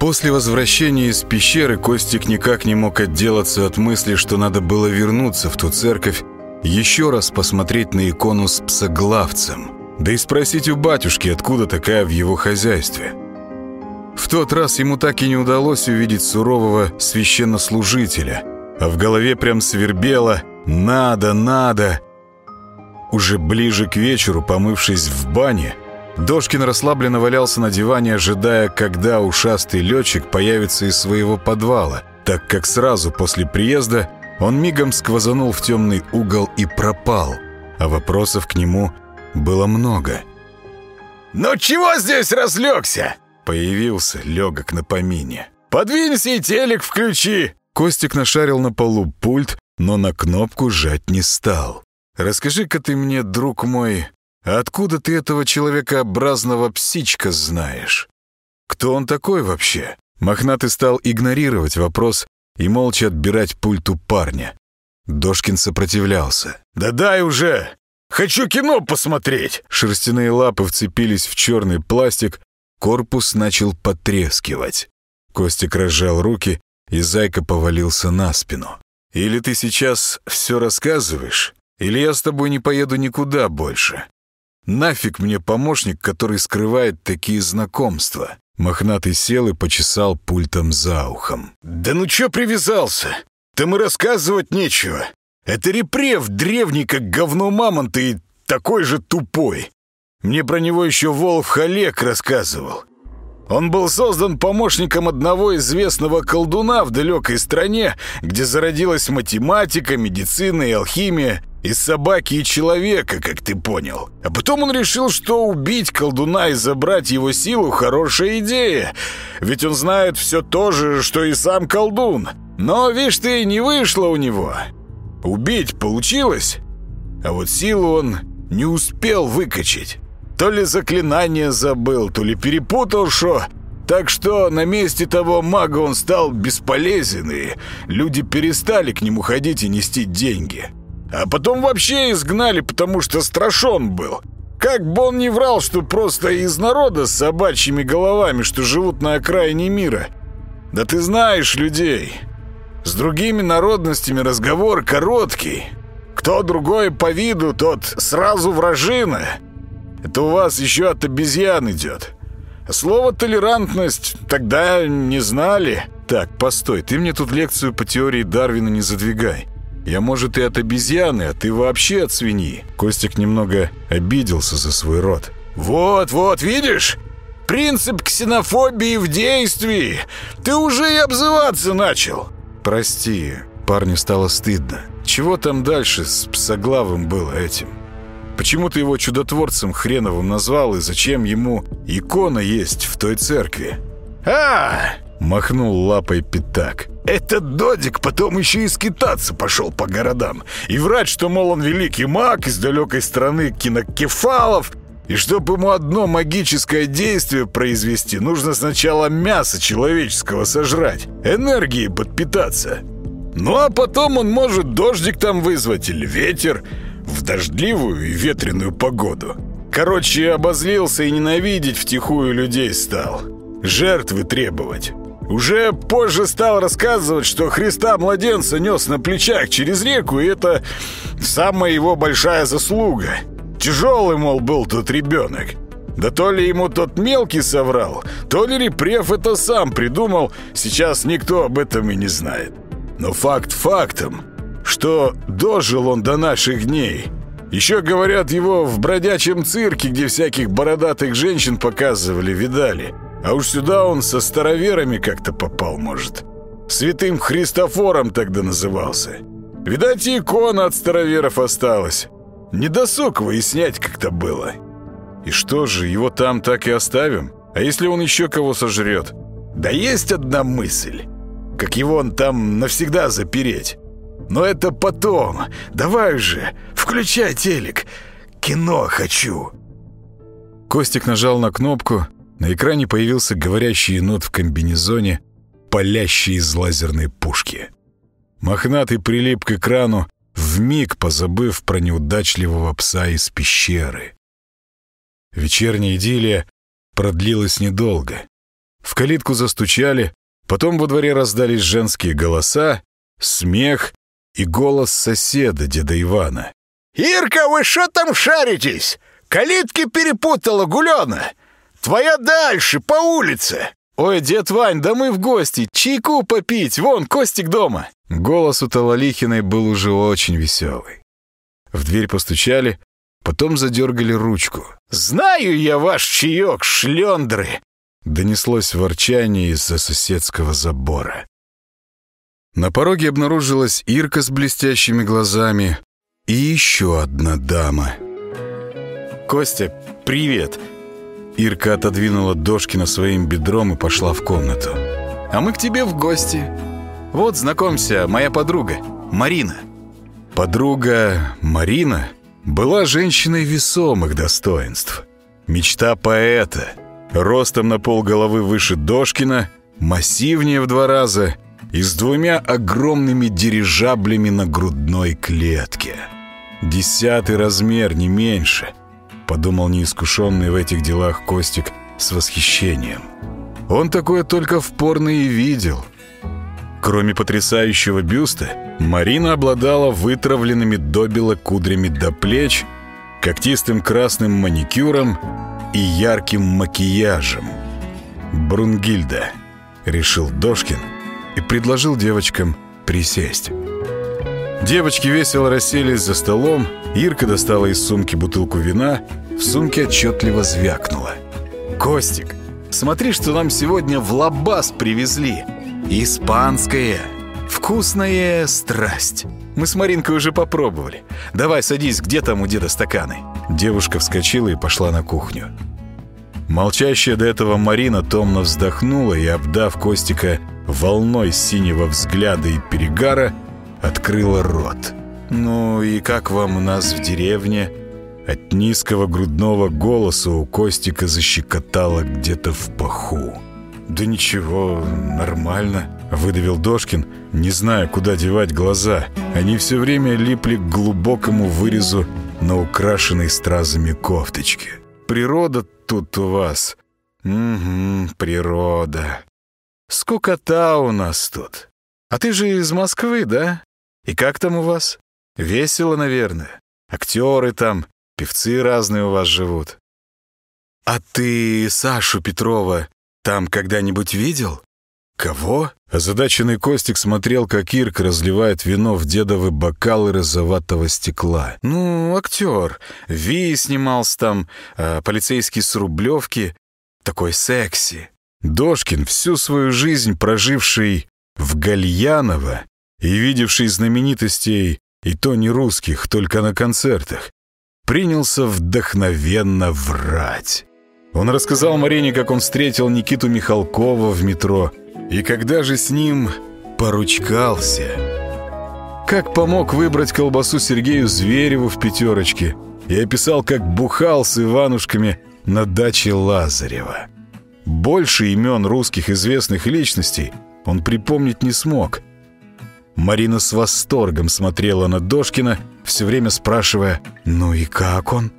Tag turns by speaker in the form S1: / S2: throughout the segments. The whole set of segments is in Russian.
S1: После возвращения из пещеры Костик никак не мог отделаться от мысли, что надо было вернуться в ту церковь, еще раз посмотреть на икону с псоглавцем, да и спросить у батюшки, откуда такая в его хозяйстве. В тот раз ему так и не удалось увидеть сурового священнослужителя, а в голове прям свербело «надо, надо». Уже ближе к вечеру, помывшись в бане, Дошкин расслабленно валялся на диване, ожидая, когда ушастый летчик появится из своего подвала, так как сразу после приезда он мигом сквозанул в темный угол и пропал, а вопросов к нему было много.
S2: «Ну чего здесь разлегся?»
S1: Появился легок на помине.
S2: «Подвинься и телек включи!»
S1: Костик нашарил на полу пульт, но на кнопку жать не стал. «Расскажи-ка ты мне, друг мой, откуда ты этого человекообразного псичка знаешь? Кто он такой вообще?» Мохнатый стал игнорировать вопрос и молча отбирать пульт у парня. Дошкин сопротивлялся.
S2: «Да дай уже! Хочу кино посмотреть!»
S1: Шерстяные лапы вцепились в черный пластик, корпус начал потрескивать. Костик разжал руки, и зайка повалился на спину. «Или ты сейчас все рассказываешь, или я с тобой не поеду никуда больше. Нафиг мне помощник, который скрывает такие знакомства?» Мохнатый сел и почесал пультом за ухом.
S2: «Да ну чё привязался? Там и рассказывать нечего. Это репрев древний, как говно мамонта, и такой же тупой. Мне про него еще Волф Халек рассказывал. Он был создан помощником одного известного колдуна в далекой стране, где зародилась математика, медицина и алхимия, из собаки и человека, как ты понял. А потом он решил, что убить колдуна и забрать его силу – хорошая идея. Ведь он знает все то же, что и сам колдун. Но, видишь ты, не вышло у него. Убить получилось, а вот силу он не успел выкачать. То ли заклинание забыл, то ли перепутал, что... Так что на месте того мага он стал бесполезен, и люди перестали к нему ходить и нести деньги. А потом вообще изгнали, потому что страшен был. Как бы он не врал, что просто из народа с собачьими головами, что живут на окраине мира. Да ты знаешь людей. С другими народностями разговор короткий. Кто другой по виду, тот сразу вражина. Это у вас еще от обезьян идет. Слово «толерантность» тогда не знали.
S1: Так, постой, ты мне тут лекцию по теории Дарвина не задвигай. Я, может, и от обезьяны, а ты вообще от свиньи». Костик немного обиделся за свой рот.
S2: «Вот, вот, видишь? Принцип ксенофобии в действии. Ты уже и обзываться начал».
S1: «Прости». Парню стало стыдно. Чего там дальше с псоглавым было этим? Почему ты его чудотворцем хреновым назвал и зачем ему икона есть в той церкви?
S2: «А!»
S1: — махнул лапой пятак.
S2: Этот додик потом еще и скитаться пошел по городам. И врать, что, мол, он великий маг из далекой страны кинокефалов, и чтобы ему одно магическое действие произвести, нужно сначала мясо человеческого сожрать, энергией подпитаться. Ну а потом он может дождик там вызвать или ветер в дождливую и ветреную погоду. Короче, обозлился и ненавидеть втихую людей стал. Жертвы требовать. Уже позже стал рассказывать, что Христа-младенца нес на плечах через реку, и это самая его большая заслуга. Тяжелый, мол, был тот ребенок. Да то ли ему тот мелкий соврал, то ли Репрев это сам придумал, сейчас никто об этом и не знает. Но факт фактом, что дожил он до наших дней. Еще, говорят, его в бродячем цирке, где всяких бородатых женщин показывали, видали – а уж сюда он со староверами как-то попал, может. Святым Христофором тогда назывался. Видать, икона от староверов осталась. Недосуг выяснять как-то было.
S1: И что же, его там так и оставим? А если он еще кого сожрет?
S2: Да есть одна мысль. Как его он там навсегда запереть. Но это потом. Давай же, включай телек. Кино хочу.
S1: Костик нажал на кнопку, на экране появился говорящий енот в комбинезоне, палящий из лазерной пушки. Мохнатый прилип к экрану, вмиг позабыв про неудачливого пса из пещеры. Вечерняя идиллия продлилась недолго. В калитку застучали, потом во дворе раздались женские голоса, смех и голос соседа, деда Ивана.
S2: «Ирка, вы что там шаритесь? Калитки перепутала, Гулена! Твоя дальше, по улице!»
S1: «Ой, дед Вань, да мы в гости! Чайку попить! Вон, Костик дома!» Голос у Талалихиной был уже очень веселый. В дверь постучали, потом задергали ручку.
S2: «Знаю я ваш чаек, шлендры!»
S1: Донеслось ворчание из-за соседского забора. На пороге обнаружилась Ирка с блестящими глазами и еще одна дама. «Костя, привет!» Ирка отодвинула Дошкина своим бедром и пошла в комнату. «А мы к тебе в гости. Вот, знакомься, моя подруга, Марина». Подруга Марина была женщиной весомых достоинств. Мечта поэта, ростом на пол головы выше Дошкина, массивнее в два раза и с двумя огромными дирижаблями на грудной клетке. Десятый размер, не меньше — подумал неискушенный в этих делах Костик с восхищением. Он такое только в порно и видел. Кроме потрясающего бюста, Марина обладала вытравленными добело кудрями до плеч, когтистым красным маникюром и ярким макияжем. «Брунгильда», — решил Дошкин и предложил девочкам присесть. Девочки весело расселись за столом, Ирка достала из сумки бутылку вина, в сумке отчетливо звякнула. «Костик, смотри, что нам сегодня в лабаз привезли. Испанское. Вкусная страсть. Мы с Маринкой уже попробовали. Давай садись, где там у деда стаканы?» Девушка вскочила и пошла на кухню. Молчащая до этого Марина томно вздохнула и, обдав Костика волной синего взгляда и перегара, открыла рот. «Ну и как вам у нас в деревне?» От низкого грудного голоса у Костика защекотало где-то в паху. «Да ничего, нормально», — выдавил Дошкин, не зная, куда девать глаза. Они все время липли к глубокому вырезу на украшенной стразами кофточке. «Природа тут у вас». «Угу, природа. Скукота у нас тут. А ты же из Москвы, да? И как там у вас?» Весело, наверное. Актеры там, певцы разные у вас живут. А ты Сашу Петрова там когда-нибудь видел? Кого? Озадаченный Костик смотрел, как Ирка разливает вино в дедовы бокалы розоватого стекла. Ну, актер. Ви снимался там, э, полицейский с Рублевки. Такой секси. Дошкин, всю свою жизнь проживший в Гальяново и видевший знаменитостей и то не русских, только на концертах, принялся вдохновенно врать. Он рассказал Марине, как он встретил Никиту Михалкова в метро, и когда же с ним поручкался. Как помог выбрать колбасу Сергею Звереву в пятерочке и описал, как бухал с Иванушками на даче Лазарева. Больше имен русских известных личностей он припомнить не смог – Марина с восторгом смотрела на Дошкина, все время спрашивая «Ну и как он?».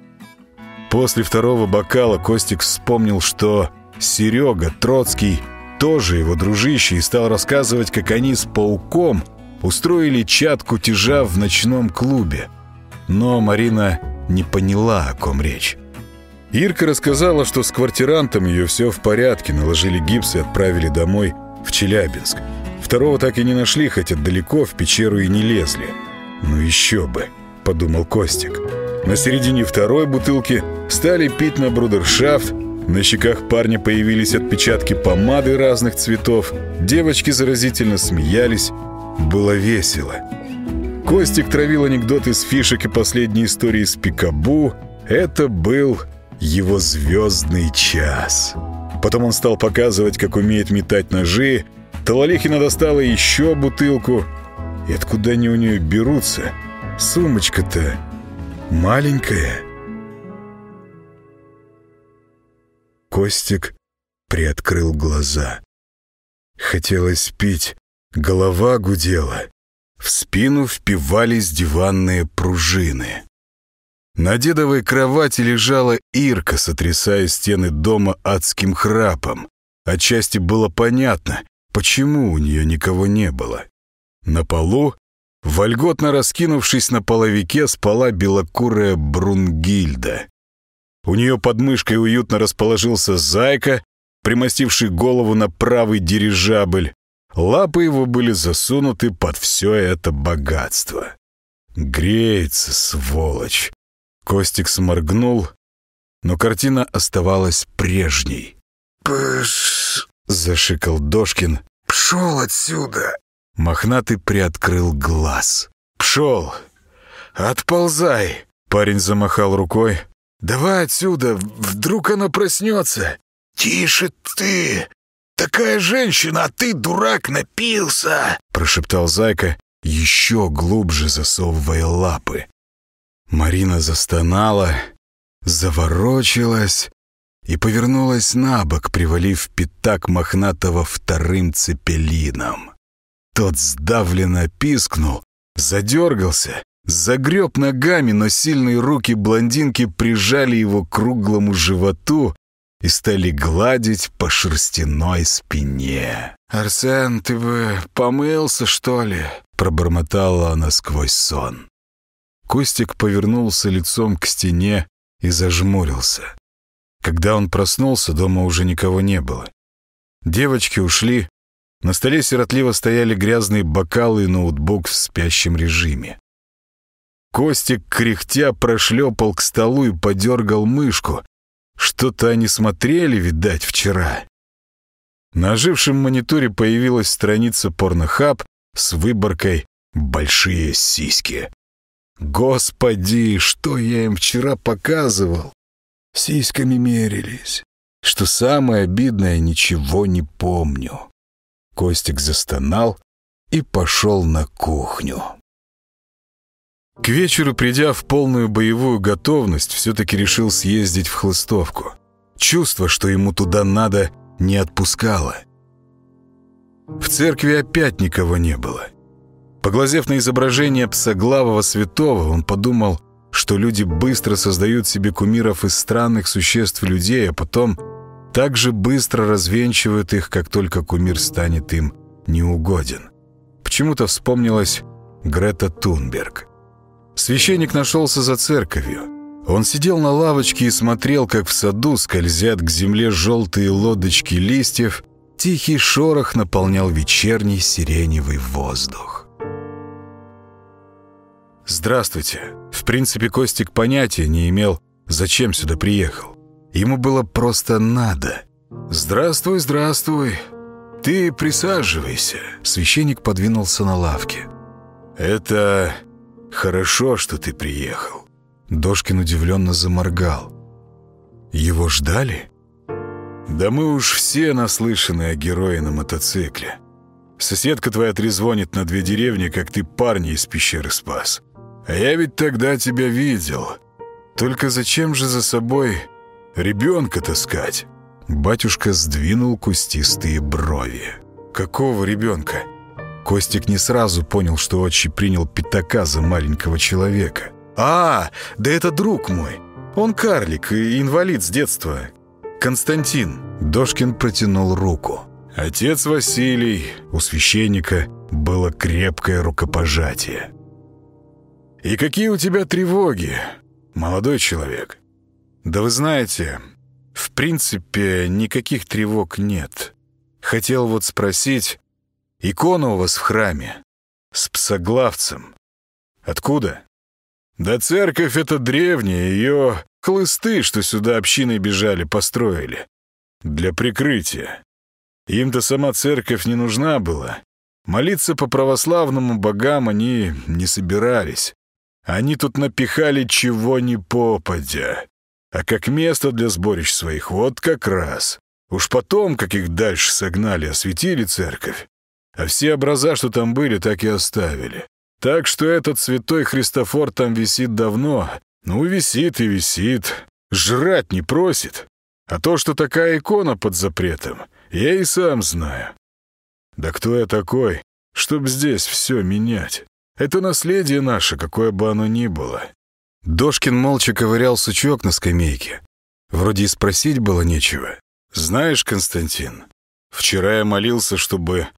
S1: После второго бокала Костик вспомнил, что Серега Троцкий тоже его дружище и стал рассказывать, как они с пауком устроили чат кутежа в ночном клубе. Но Марина не поняла, о ком речь. Ирка рассказала, что с квартирантом ее все в порядке, наложили гипс и отправили домой в Челябинск. Второго так и не нашли, хотя далеко в пещеру и не лезли. «Ну еще бы», — подумал Костик. На середине второй бутылки стали пить на брудершафт, на щеках парня появились отпечатки помады разных цветов, девочки заразительно смеялись, было весело. Костик травил анекдоты с фишек и последней истории с Пикабу. Это был его звездный час. Потом он стал показывать, как умеет метать ножи, Талалихина достала еще бутылку. И откуда они у нее берутся? Сумочка-то маленькая. Костик приоткрыл глаза. Хотелось пить, голова гудела. В спину впивались диванные пружины. На дедовой кровати лежала Ирка, сотрясая стены дома адским храпом. Отчасти было понятно, почему у нее никого не было. На полу, вольготно раскинувшись на половике, спала белокурая Брунгильда. У нее под мышкой уютно расположился зайка, примостивший голову на правый дирижабль. Лапы его были засунуты под все это богатство. Греется, сволочь. Костик сморгнул, но картина оставалась прежней.
S2: «Пш...»
S1: — зашикал Дошкин.
S2: «Пшел отсюда!»
S1: Мохнатый приоткрыл глаз.
S2: «Пшел! Отползай!»
S1: Парень замахал рукой.
S2: «Давай отсюда, вдруг она проснется!» «Тише ты! Такая женщина, а ты, дурак, напился!»
S1: Прошептал Зайка, еще глубже засовывая лапы. Марина застонала, заворочилась и повернулась на бок, привалив пятак мохнатого вторым цепелином. Тот сдавленно пискнул, задергался, загреб ногами, но сильные руки блондинки прижали его к круглому животу и стали гладить по шерстяной спине.
S2: «Арсен, ты бы помылся, что ли?»
S1: пробормотала она сквозь сон. Костик повернулся лицом к стене и зажмурился. Когда он проснулся, дома уже никого не было. Девочки ушли, на столе сиротливо стояли грязные бокалы и ноутбук в спящем режиме. Костик, кряхтя, прошлепал к столу и подергал мышку. Что-то они смотрели, видать, вчера. На ожившем мониторе появилась страница порнохаб с выборкой «Большие сиськи». Господи, что я им вчера показывал? Сиськами мерились. Что самое обидное, ничего не помню. Костик застонал и пошел на кухню. К вечеру, придя в полную боевую готовность, все-таки решил съездить в Хлыстовку. Чувство, что ему туда надо, не отпускало. В церкви опять никого не было. Поглазев на изображение псоглавого святого, он подумал, что люди быстро создают себе кумиров из странных существ людей, а потом так же быстро развенчивают их, как только кумир станет им неугоден. Почему-то вспомнилась Грета Тунберг. Священник нашелся за церковью. Он сидел на лавочке и смотрел, как в саду скользят к земле желтые лодочки листьев, тихий шорох наполнял вечерний сиреневый воздух. «Здравствуйте». В принципе, Костик понятия не имел, зачем сюда приехал. Ему было просто надо. «Здравствуй, здравствуй. Ты присаживайся». Священник подвинулся на лавке. «Это хорошо, что ты приехал». Дошкин удивленно заморгал. «Его ждали?» «Да мы уж все наслышаны о герое на мотоцикле. Соседка твоя трезвонит на две деревни, как ты парня из пещеры спас. А я ведь тогда тебя видел. Только зачем же за собой ребенка таскать?» Батюшка сдвинул кустистые брови. «Какого ребенка?» Костик не сразу понял, что отчий принял пятака за маленького человека. «А, да это друг мой. Он карлик и инвалид с детства. Константин». Дошкин протянул руку. Отец Василий, у священника было крепкое рукопожатие. «И какие у тебя тревоги, молодой человек?» «Да вы знаете, в принципе, никаких тревог нет. Хотел вот спросить, икона у вас в храме с псоглавцем. Откуда?» «Да церковь эта древняя, ее хлысты, что сюда общиной бежали, построили. Для прикрытия. Им-то сама церковь не нужна была. Молиться по православному богам они не собирались. Они тут напихали чего ни попадя. А как место для сборищ своих, вот как раз. Уж потом, как их дальше согнали, осветили церковь. А все образа, что там были, так и оставили. Так что этот святой Христофор там висит давно. Ну, висит и висит. Жрать не просит. А то, что такая икона под запретом, я и сам знаю. Да кто я такой, чтоб здесь все менять? Это наследие наше, какое бы оно ни было. Дошкин молча ковырял сучок на скамейке. Вроде и спросить было нечего. Знаешь, Константин, вчера я молился, чтобы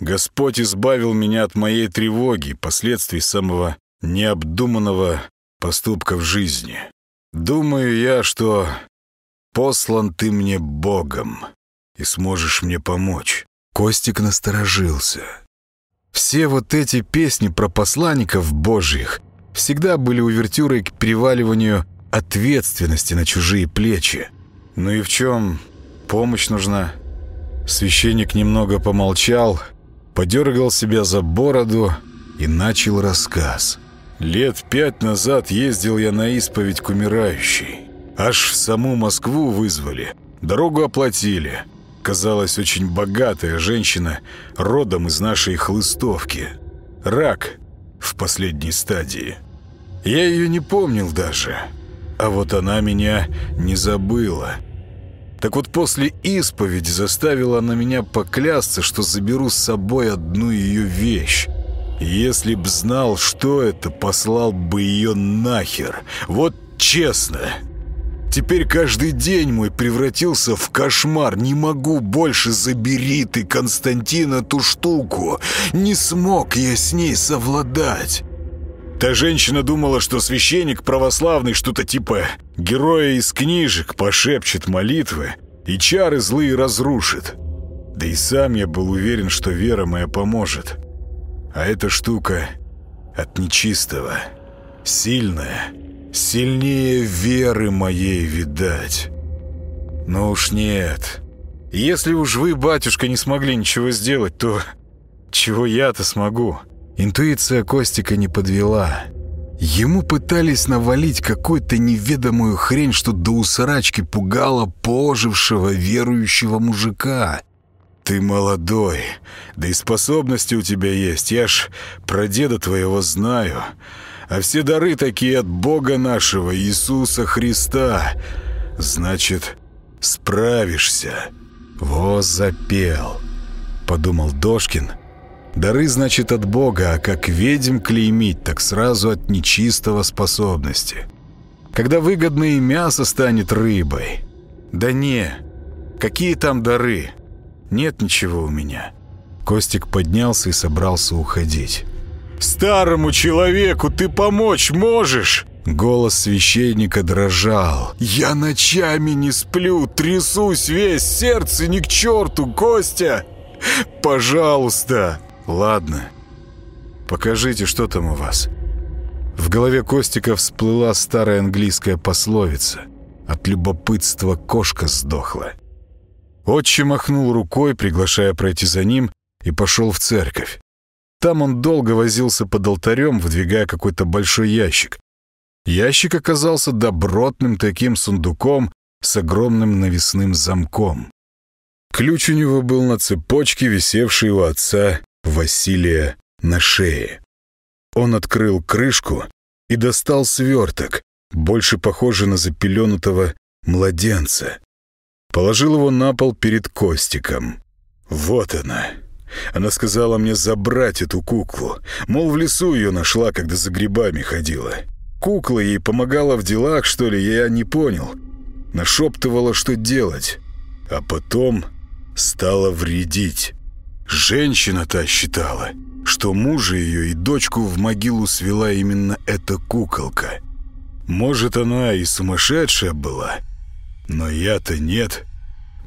S1: Господь избавил меня от моей тревоги, последствий самого необдуманного поступка в жизни. Думаю я, что послан ты мне Богом и сможешь мне помочь. Костик насторожился. Все вот эти песни про посланников божьих всегда были увертюрой к переваливанию ответственности на чужие плечи. Ну и в чем помощь нужна? Священник немного помолчал, подергал себя за бороду и начал рассказ. Лет пять назад ездил я на исповедь к умирающей. Аж саму Москву вызвали. Дорогу оплатили. Казалась очень богатая женщина, родом из нашей хлыстовки. Рак в последней стадии. Я ее не помнил даже. А вот она меня не забыла. Так вот после исповеди заставила она меня поклясться, что заберу с собой одну ее вещь. Если б знал, что это, послал бы ее нахер. Вот честно. Теперь каждый день мой превратился в кошмар. Не могу больше, забери ты, Константин, эту штуку. Не смог я с ней совладать. Та женщина думала, что священник православный что-то типа героя из книжек пошепчет молитвы и чары злые разрушит. Да и сам я был уверен, что вера моя поможет. А эта штука от нечистого, сильная, сильнее веры моей, видать. Но уж нет. Если уж вы, батюшка, не смогли ничего сделать, то чего я-то смогу? Интуиция Костика не подвела. Ему пытались навалить какую-то неведомую хрень, что до усрачки пугало пожившего верующего мужика — «Ты молодой, да и способности у тебя есть. Я ж про деда твоего знаю. А все дары такие от Бога нашего, Иисуса Христа. Значит, справишься». «Во запел», — подумал Дошкин. «Дары, значит, от Бога, а как ведьм клеймить, так сразу от нечистого способности. Когда выгодное мясо станет рыбой. Да не, какие там дары?» Нет ничего у меня». Костик поднялся и собрался уходить. «Старому человеку ты помочь можешь?» Голос священника дрожал. «Я ночами не сплю, трясусь весь, сердце ни к черту, Костя! Пожалуйста!» «Ладно, покажите, что там у вас». В голове Костика всплыла старая английская пословица. От любопытства кошка сдохла. Отче махнул рукой, приглашая пройти за ним, и пошел в церковь. Там он долго возился под алтарем, выдвигая какой-то большой ящик. Ящик оказался добротным таким сундуком с огромным навесным замком. Ключ у него был на цепочке, висевшей у отца Василия на шее. Он открыл крышку и достал сверток, больше похожий на запеленутого младенца. Положил его на пол перед Костиком. «Вот она!» Она сказала мне забрать эту куклу. Мол, в лесу ее нашла, когда за грибами ходила. Кукла ей помогала в делах, что ли, я не понял. Нашептывала, что делать. А потом стала вредить. Женщина-то считала, что мужа ее и дочку в могилу свела именно эта куколка. Может, она и сумасшедшая была, — но я-то нет.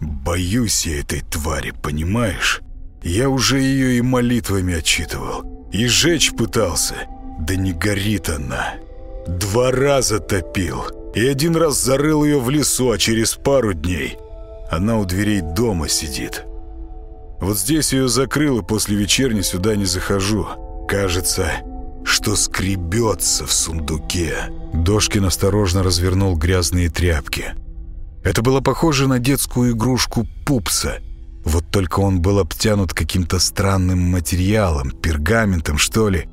S1: Боюсь я этой твари, понимаешь? Я уже ее и молитвами отчитывал. И жечь пытался. Да не горит она. Два раза топил. И один раз зарыл ее в лесу, а через пару дней она у дверей дома сидит. Вот здесь ее закрыл, и после вечерни сюда не захожу. Кажется, что скребется в сундуке. Дошкин осторожно развернул грязные тряпки. Это было похоже на детскую игрушку пупса. Вот только он был обтянут каким-то странным материалом, пергаментом, что ли.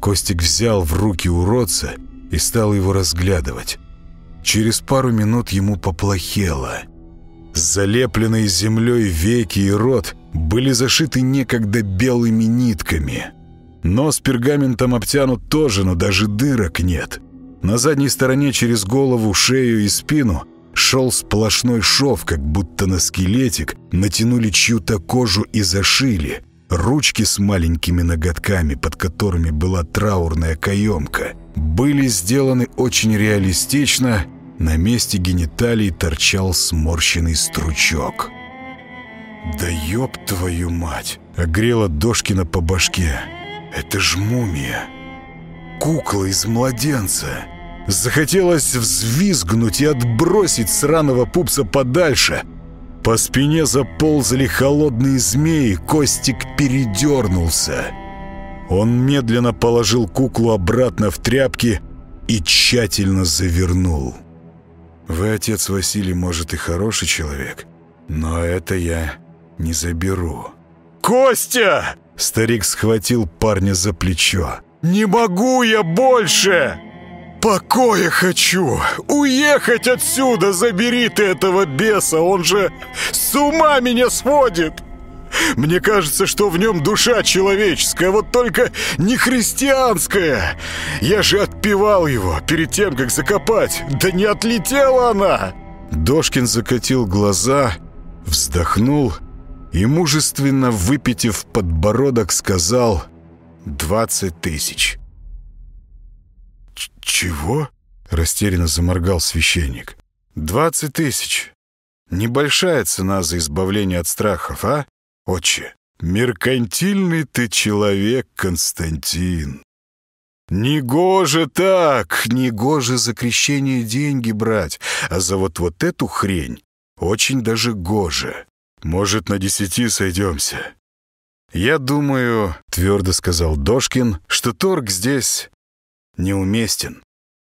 S1: Костик взял в руки уродца и стал его разглядывать. Через пару минут ему поплохело. Залепленные землей веки и рот были зашиты некогда белыми нитками. Нос пергаментом обтянут тоже, но даже дырок нет. На задней стороне через голову, шею и спину шел сплошной шов, как будто на скелетик натянули чью-то кожу и зашили. Ручки с маленькими ноготками, под которыми была траурная каемка, были сделаны очень реалистично. На месте гениталий торчал сморщенный стручок. «Да ёб твою мать!» — огрела Дошкина по башке. «Это ж мумия! Кукла из младенца!» Захотелось взвизгнуть и отбросить сраного пупса подальше. По спине заползали холодные змеи, Костик передернулся. Он медленно положил куклу обратно в тряпки и тщательно завернул. «Вы, отец Василий, может, и хороший человек, но это я не заберу».
S2: «Костя!»
S1: Старик схватил парня за плечо.
S2: «Не могу я больше!» «Покоя хочу! Уехать отсюда! Забери ты этого беса! Он же с ума меня сводит!» Мне кажется, что в нем душа человеческая, вот только не христианская. Я же отпевал его перед тем, как закопать. Да не отлетела она!»
S1: Дошкин закатил глаза, вздохнул и, мужественно выпитив подбородок, сказал «двадцать тысяч».
S2: «Чего?»
S1: — растерянно заморгал священник. «Двадцать тысяч. Небольшая цена за избавление от страхов, а, отче? Меркантильный ты человек, Константин. Негоже так, негоже за крещение деньги брать, а за вот вот эту хрень очень даже гоже. Может, на десяти сойдемся?» «Я думаю, — твердо сказал Дошкин, — что торг здесь неуместен.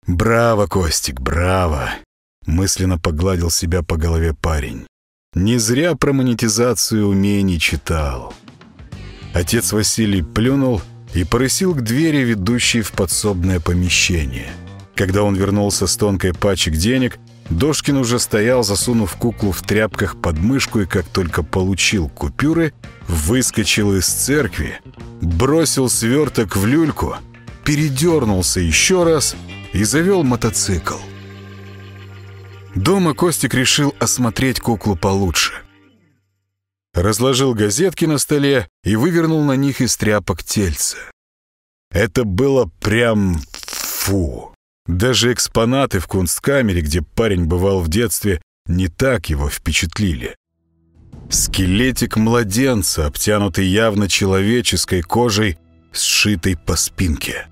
S1: «Браво, Костик, браво!» — мысленно погладил себя по голове парень. «Не зря про монетизацию умений читал». Отец Василий плюнул и порысил к двери, ведущей в подсобное помещение. Когда он вернулся с тонкой пачек денег, Дошкин уже стоял, засунув куклу в тряпках под мышку, и как только получил купюры, выскочил из церкви, бросил сверток в люльку — передернулся еще раз и завел мотоцикл. Дома Костик решил осмотреть куклу получше. Разложил газетки на столе и вывернул на них из тряпок тельца. Это было прям фу. Даже экспонаты в кунсткамере, где парень бывал в детстве, не так его впечатлили. Скелетик младенца, обтянутый явно человеческой кожей, сшитой по спинке.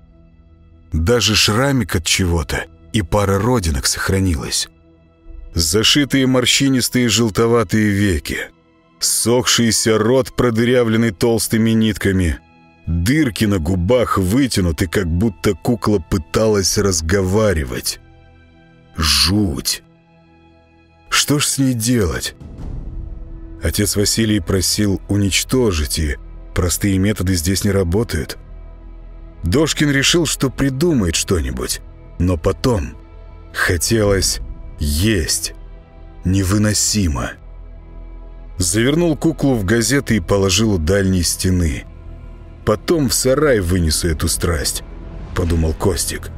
S1: Даже шрамик от чего-то и пара родинок сохранилась. Зашитые морщинистые желтоватые веки, сохшийся рот, продырявленный толстыми нитками, дырки на губах вытянуты, как будто кукла пыталась разговаривать. Жуть! Что ж с ней делать? Отец Василий просил уничтожить, и простые методы здесь не работают. Дошкин решил, что придумает что-нибудь, но потом хотелось есть. Невыносимо. Завернул куклу в газеты и положил у дальней стены. «Потом в сарай вынесу эту страсть», — подумал Костик.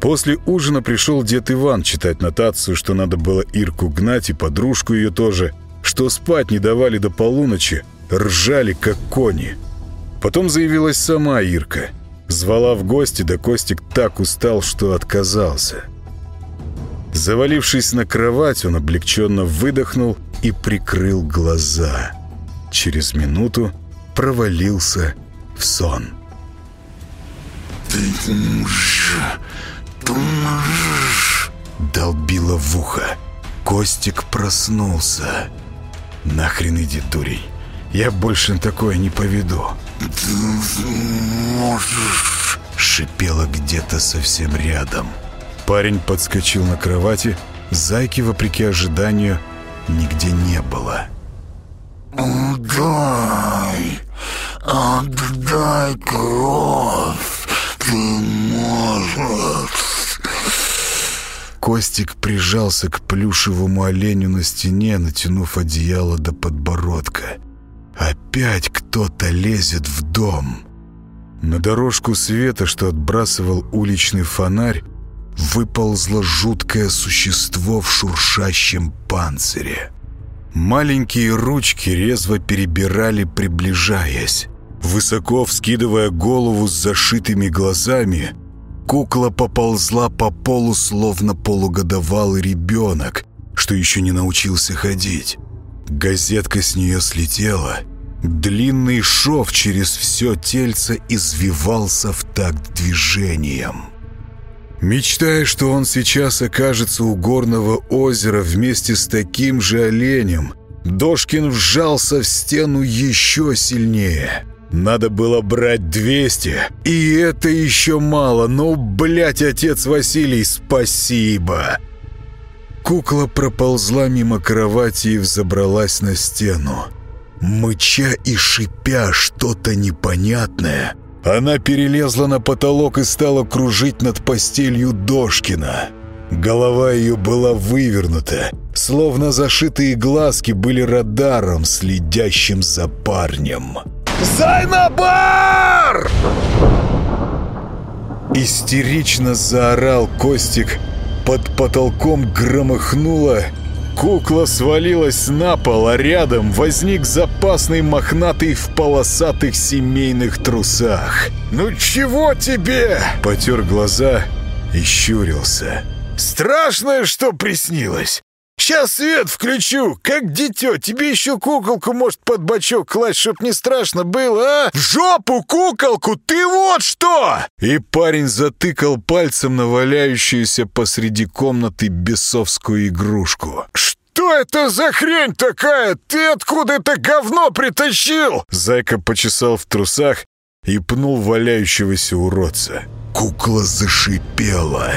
S1: После ужина пришел дед Иван читать нотацию, что надо было Ирку гнать и подружку ее тоже, что спать не давали до полуночи, ржали как кони. Потом заявилась сама Ирка. Звала в гости, да Костик так устал, что отказался. Завалившись на кровать, он облегченно выдохнул и прикрыл глаза. Через минуту провалился в сон. «Ты можешь, ты можешь!» Долбило в ухо. Костик проснулся. «Нахрен иди, дурень! Я больше на такое не поведу!» «Ты можешь...» — шипело где-то совсем рядом. Парень подскочил на кровати. Зайки, вопреки ожиданию, нигде не было.
S3: «Отдай! Отдай кровь! Ты можешь!»
S1: Костик прижался к плюшевому оленю на стене, натянув одеяло до подбородка. Опять кто-то лезет в дом. На дорожку света, что отбрасывал уличный фонарь, выползло жуткое существо в шуршащем панцире. Маленькие ручки резво перебирали, приближаясь. Высоко вскидывая голову с зашитыми глазами, кукла поползла по полу, словно полугодовалый ребенок, что еще не научился ходить. Газетка с нее слетела. Длинный шов через все тельце извивался в такт движением. Мечтая, что он сейчас окажется у горного озера вместе с таким же оленем, Дошкин вжался в стену еще сильнее. Надо было брать 200, и это еще мало, но, блядь, отец Василий, спасибо!» Кукла проползла мимо кровати и взобралась на стену. Мыча и шипя что-то непонятное, она перелезла на потолок и стала кружить над постелью Дошкина. Голова ее была вывернута, словно зашитые глазки были радаром, следящим за парнем. «Зайнабар!» Истерично заорал Костик, под потолком громыхнуло, кукла свалилась на пол, а рядом возник запасный мохнатый в полосатых семейных трусах. «Ну чего тебе?» Потер глаза и щурился. «Страшное, что приснилось? Сейчас свет включу, как дитё. Тебе еще куколку, может, под бочок класть, чтоб не страшно было, а? В жопу куколку, ты вот что!» И парень затыкал пальцем на валяющуюся посреди комнаты бесовскую игрушку. «Что это за хрень такая? Ты откуда это говно притащил?» Зайка почесал в трусах и пнул валяющегося уродца. Кукла зашипела,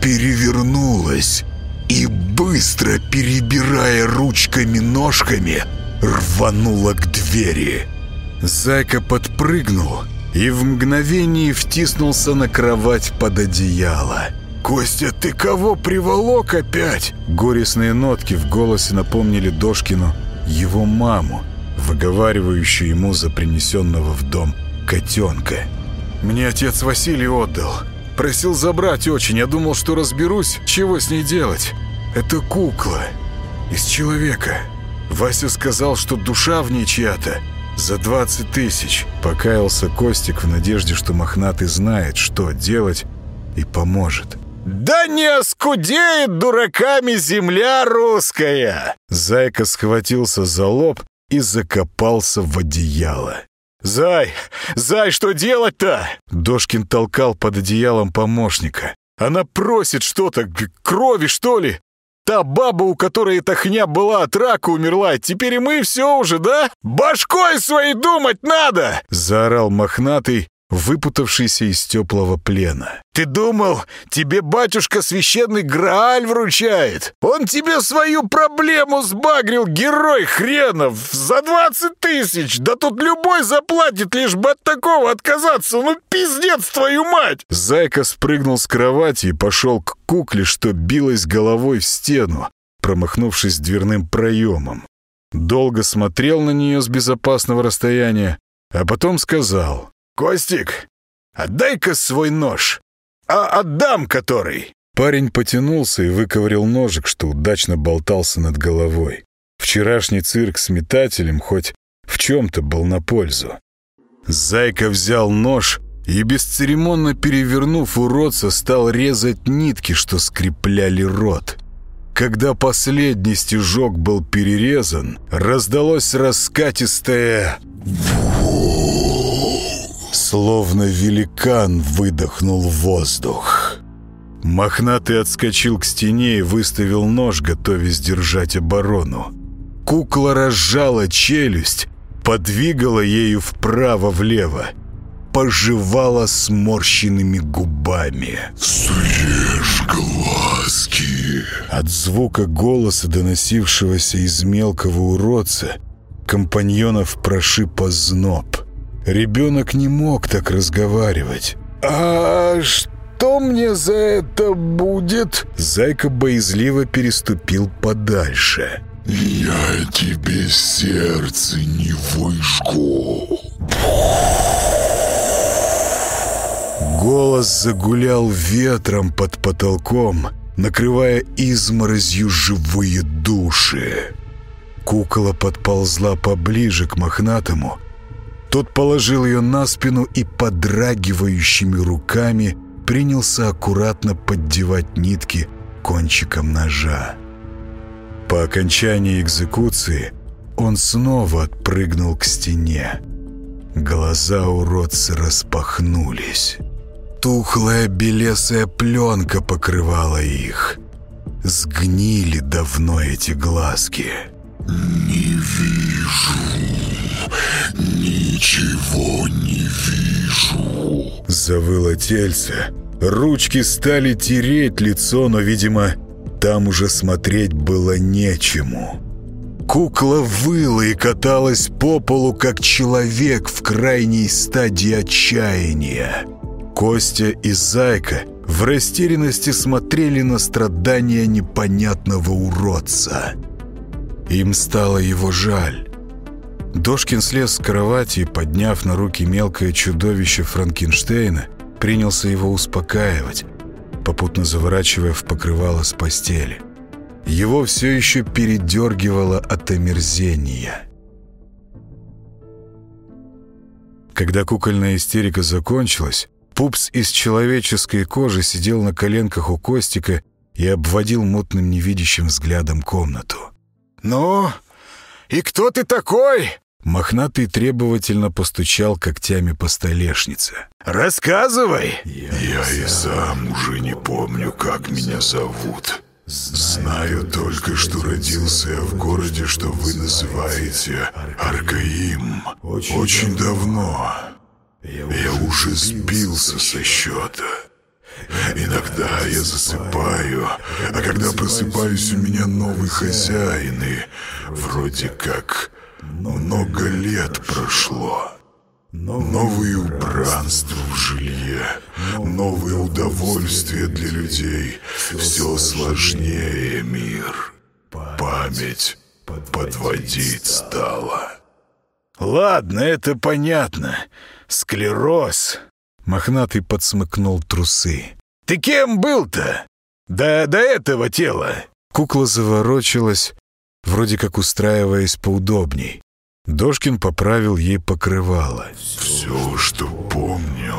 S1: перевернулась и, быстро перебирая ручками-ножками, рванула к двери. Зайка подпрыгнул и в мгновение втиснулся на кровать под одеяло. «Костя, ты кого приволок опять?» Горестные нотки в голосе напомнили Дошкину его маму, выговаривающую ему за принесенного в дом котенка. «Мне отец Василий отдал. Просил забрать очень. Я думал, что разберусь, чего с ней делать. Это кукла. Из человека. Вася сказал, что душа в ней чья-то. За 20 тысяч. Покаялся Костик в надежде, что Мохнатый знает, что делать и поможет. «Да не оскудеет дураками земля русская!» Зайка схватился за лоб и закопался в одеяло. «Зай! Зай, что делать-то?» Дошкин толкал под одеялом помощника. «Она просит что-то, крови, что ли? Та баба, у которой эта хня была, от рака умерла. Теперь и мы все уже, да? Башкой своей думать надо!» Заорал мохнатый, выпутавшийся из теплого плена. «Ты думал, тебе батюшка священный Грааль вручает? Он тебе свою проблему сбагрил, герой хренов, за двадцать тысяч! Да тут любой заплатит, лишь бы от такого отказаться! Ну пиздец, твою мать!» Зайка спрыгнул с кровати и пошел к кукле, что билась головой в стену, промахнувшись дверным проемом. Долго смотрел на нее с безопасного расстояния, а потом сказал «Костик, отдай-ка свой нож. А отдам который!» Парень потянулся и выковырял ножик, что удачно болтался над головой. Вчерашний цирк с метателем хоть в чем-то был на пользу. Зайка взял нож и, бесцеремонно перевернув уродца, стал резать нитки, что скрепляли рот. Когда последний стежок был перерезан, раздалось раскатистое Словно великан выдохнул воздух. Мохнатый отскочил к стене и выставил нож, готовясь держать оборону. Кукла разжала челюсть, подвигала ею вправо-влево, пожевала сморщенными губами.
S3: «Срежь глазки!»
S1: От звука голоса, доносившегося из мелкого уродца, компаньонов прошиб озноб. Ребенок не мог так разговаривать. «А что мне за это будет?» Зайка боязливо переступил подальше.
S3: «Я тебе сердце не выжгу!»
S1: Голос загулял ветром под потолком, накрывая изморозью живые души. Кукола подползла поближе к мохнатому. Тот положил ее на спину и подрагивающими руками принялся аккуратно поддевать нитки кончиком ножа. По окончании экзекуции он снова отпрыгнул к стене. Глаза уродца распахнулись. Тухлая белесая пленка покрывала их. Сгнили давно эти глазки.
S3: «Не вижу, ничего не вижу», —
S1: завыло тельце. Ручки стали тереть лицо, но, видимо, там уже смотреть было нечему. Кукла выла и каталась по полу, как человек в крайней стадии отчаяния. Костя и Зайка в растерянности смотрели на страдания непонятного уродца. Им стало его жаль. Дошкин слез с кровати и, подняв на руки мелкое чудовище Франкенштейна, принялся его успокаивать, попутно заворачивая в покрывало с постели. Его все еще передергивало от омерзения. Когда кукольная истерика закончилась, Пупс из человеческой кожи сидел на коленках у Костика и обводил мутным невидящим взглядом комнату.
S2: «Ну, и кто ты такой?»
S1: Мохнатый требовательно постучал когтями по столешнице.
S2: «Рассказывай!»
S3: «Я и сам уже не помню, как меня зовут. Знаю только, что родился я в городе, что вы называете Аркаим. Очень давно. Я уже сбился со счета. Иногда я засыпаю, а когда просыпаюсь, у меня новый хозяин, и вроде как много лет прошло. Новые убранства в жилье, новые удовольствия для людей. Все сложнее мир. Память подводить стала.
S2: «Ладно, это понятно. Склероз».
S1: Мохнатый подсмыкнул трусы.
S2: «Ты кем был-то? До, до этого тела?»
S1: Кукла заворочилась, вроде как устраиваясь поудобней. Дошкин поправил ей покрывало.
S3: «Все, что помню,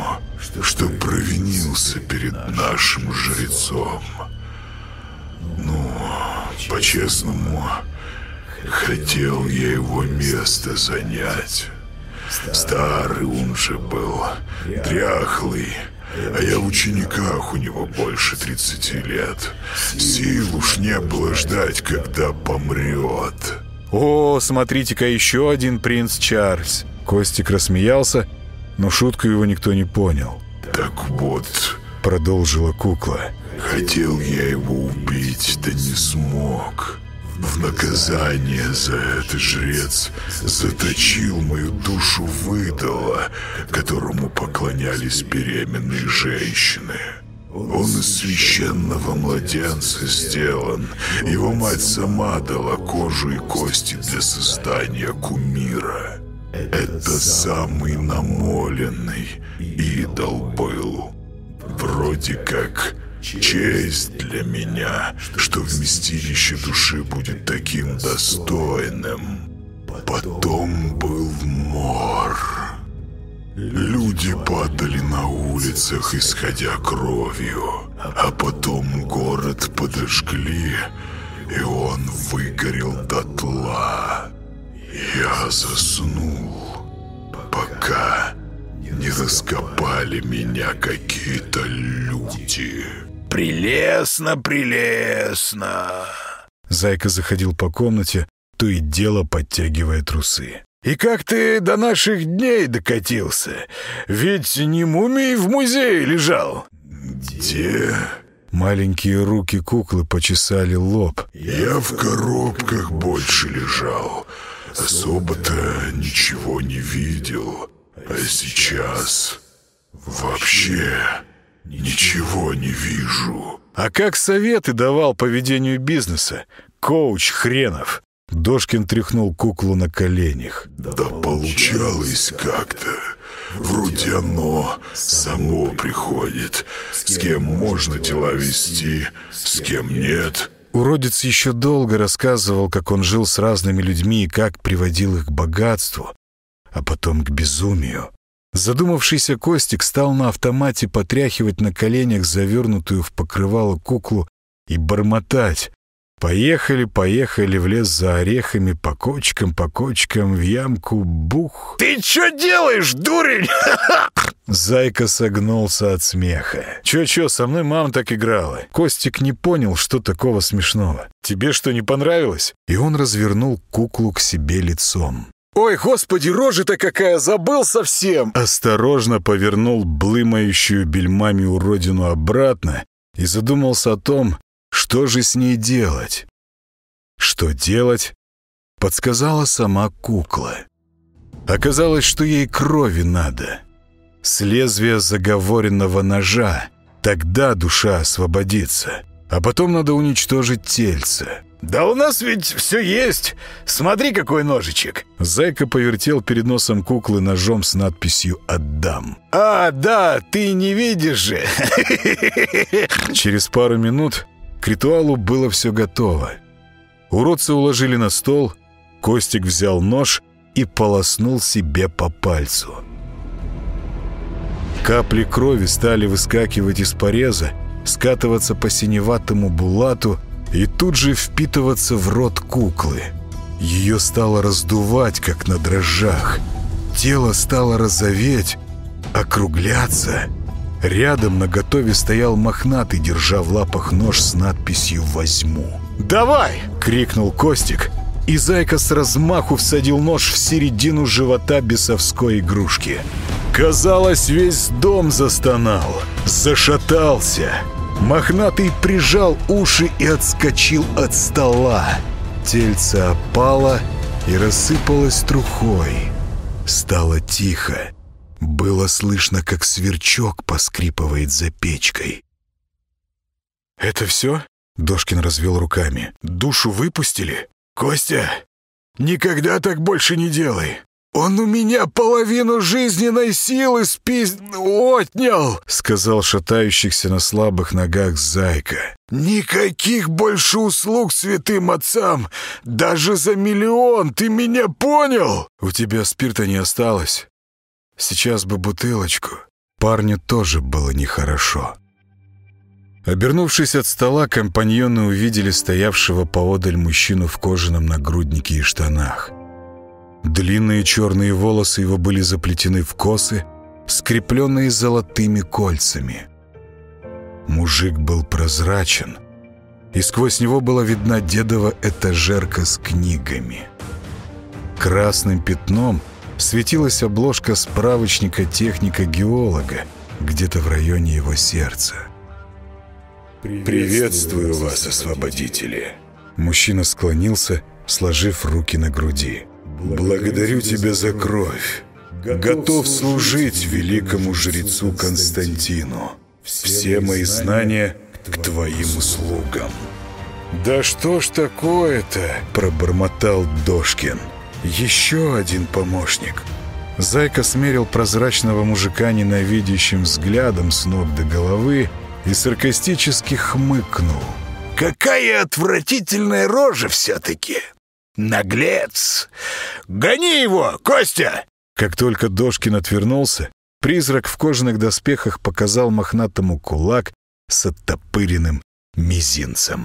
S3: что провинился перед нашим жрецом. Ну, по-честному, хотел я его место занять. Старый он же был, дряхлый, а я в учениках у него больше 30 лет. Сил уж не было ждать, когда помрет».
S1: «О, смотрите-ка, еще один принц Чарльз!» Костик рассмеялся, но шутку его никто не понял.
S3: «Так вот», —
S1: продолжила кукла, —
S3: «хотел я его убить, да не смог. В наказание за это жрец заточил мою душу выдала, которому поклонялись беременные женщины». Он из священного младенца сделан. Его мать сама дала кожу и кости для создания кумира. Это самый намоленный идол был. Вроде как честь для меня, что вместилище души будет таким достойным. Потом был мор. Люди падали на улицах, исходя кровью, а потом город подожгли, и он выгорел дотла. Я заснул, пока не раскопали меня какие-то люди.
S2: «Прелестно, прелестно!»
S1: Зайка заходил по комнате, то и дело подтягивая трусы.
S2: «И как ты до наших дней докатился? Ведь не мумий в музее лежал».
S3: «Где?»
S1: Маленькие руки куклы почесали лоб.
S3: «Я в коробках больше лежал. Особо-то ничего не видел. А сейчас вообще ничего не вижу».
S1: «А как советы давал по ведению бизнеса? Коуч хренов!» Дошкин тряхнул куклу на коленях.
S3: «Да получалось как-то. Вроде оно само приходит. С кем можно дела вести, с кем нет.
S1: Уродец еще долго рассказывал, как он жил с разными людьми и как приводил их к богатству, а потом к безумию. Задумавшийся Костик стал на автомате потряхивать на коленях завернутую в покрывало куклу и бормотать. Поехали, поехали в лес за орехами, по кочкам, по кочкам, в ямку, бух.
S2: «Ты что делаешь, дурень?»
S1: Зайка согнулся от смеха. «Чё-чё, со мной мама так играла». Костик не понял, что такого смешного. «Тебе что, не понравилось?» И он развернул куклу к себе лицом.
S2: «Ой, господи, рожа-то какая, забыл совсем!»
S1: Осторожно повернул блымающую бельмами уродину обратно и задумался о том, что же с ней делать? Что делать? Подсказала сама кукла. Оказалось, что ей крови надо. С лезвия заговоренного ножа. Тогда душа освободится. А потом надо уничтожить тельце.
S2: «Да у нас ведь все есть! Смотри, какой ножичек!»
S1: Зайка повертел перед носом куклы ножом с надписью «Отдам».
S2: «А, да, ты не видишь же!»
S1: Через пару минут к ритуалу было все готово. Уродца уложили на стол, Костик взял нож и полоснул себе по пальцу. Капли крови стали выскакивать из пореза, скатываться по синеватому булату и тут же впитываться в рот куклы. Ее стало раздувать, как на дрожжах. Тело стало розоветь, округляться — Рядом на готове стоял мохнатый, держа в лапах нож с надписью «Возьму».
S2: «Давай!»
S1: — крикнул Костик, и Зайка с размаху всадил нож в середину живота бесовской игрушки. Казалось, весь дом застонал, зашатался. Мохнатый прижал уши и отскочил от стола. Тельце опало и рассыпалось трухой. Стало тихо. Было слышно, как сверчок поскрипывает за печкой. «Это все?» — Дошкин развел руками. «Душу выпустили?»
S2: «Костя, никогда так больше не делай. Он у меня половину жизненной силы спиз... отнял!»
S1: — сказал шатающихся на слабых ногах Зайка.
S2: «Никаких больше услуг святым отцам! Даже за миллион! Ты меня понял?»
S1: «У тебя спирта не осталось?» Сейчас бы бутылочку. Парню тоже было нехорошо. Обернувшись от стола, компаньоны увидели стоявшего поодаль мужчину в кожаном нагруднике и штанах. Длинные черные волосы его были заплетены в косы, скрепленные золотыми кольцами. Мужик был прозрачен, и сквозь него была видна дедова этажерка с книгами. Красным пятном — светилась обложка справочника техника-геолога где-то в районе его сердца.
S3: «Приветствую вас, освободители!»
S1: Мужчина склонился, сложив руки на груди.
S3: «Благодарю тебя за кровь. Готов служить великому жрецу Константину. Все мои знания к твоим услугам».
S1: «Да что ж такое-то?» – пробормотал Дошкин. Еще один помощник. Зайка смерил прозрачного мужика ненавидящим взглядом с ног до головы и саркастически хмыкнул.
S2: «Какая отвратительная рожа все-таки! Наглец! Гони его, Костя!»
S1: Как только Дошкин отвернулся, призрак в кожаных доспехах показал мохнатому кулак с оттопыренным мизинцем.